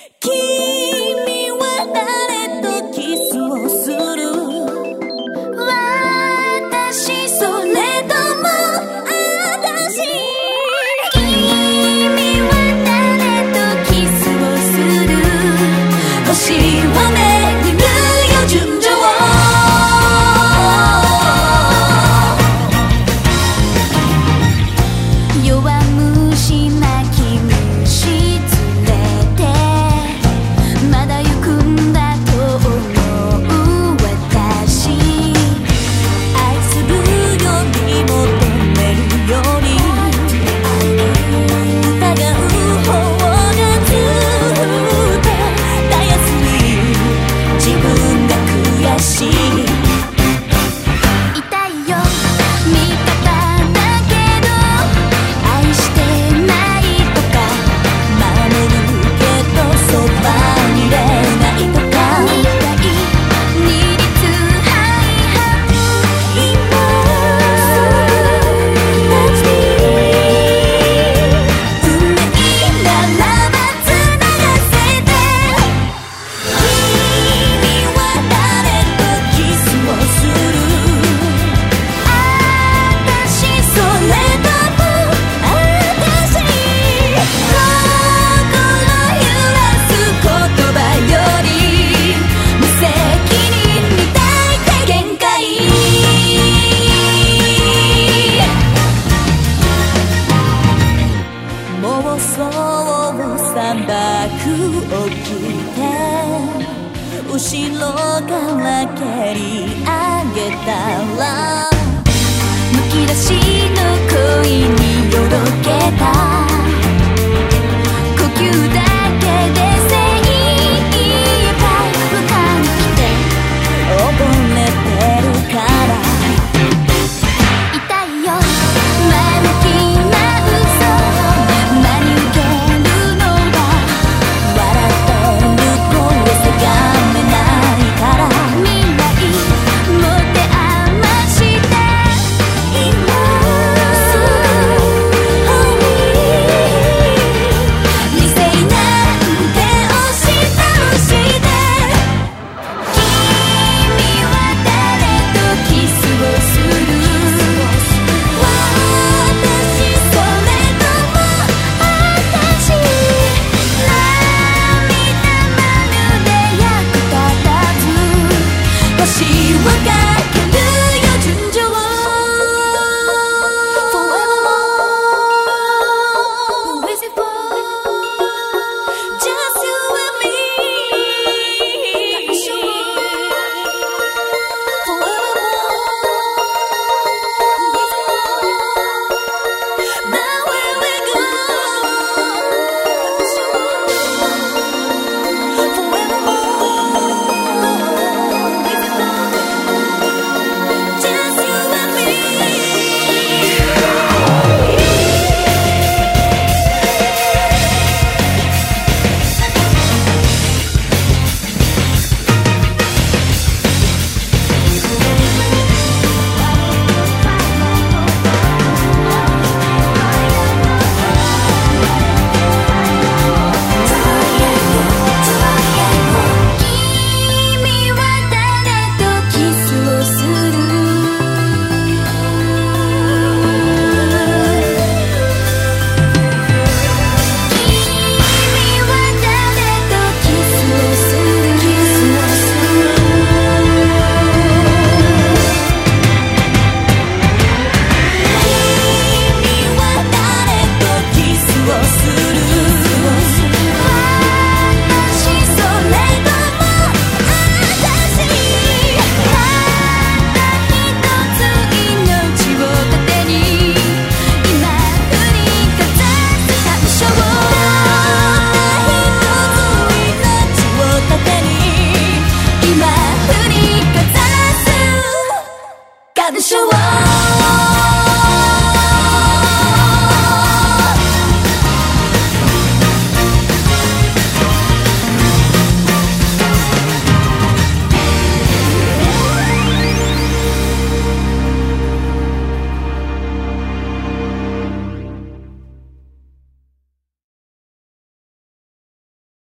Keep 三幕起きて後ろから蹴り上げたら私は